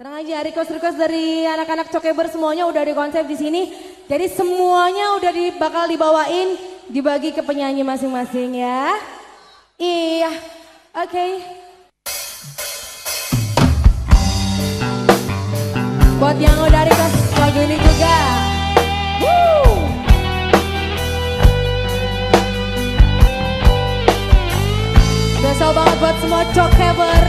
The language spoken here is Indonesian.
Tenang aja, request-request dari anak-anak Cokeber semuanya udah di konsep di sini. Jadi semuanya udah di, bakal dibawain, dibagi ke penyanyi masing-masing ya. Iya, oke. Okay. Buat yang udah request lagu ini juga. Woo! Spesial banget buat semua Cokeber,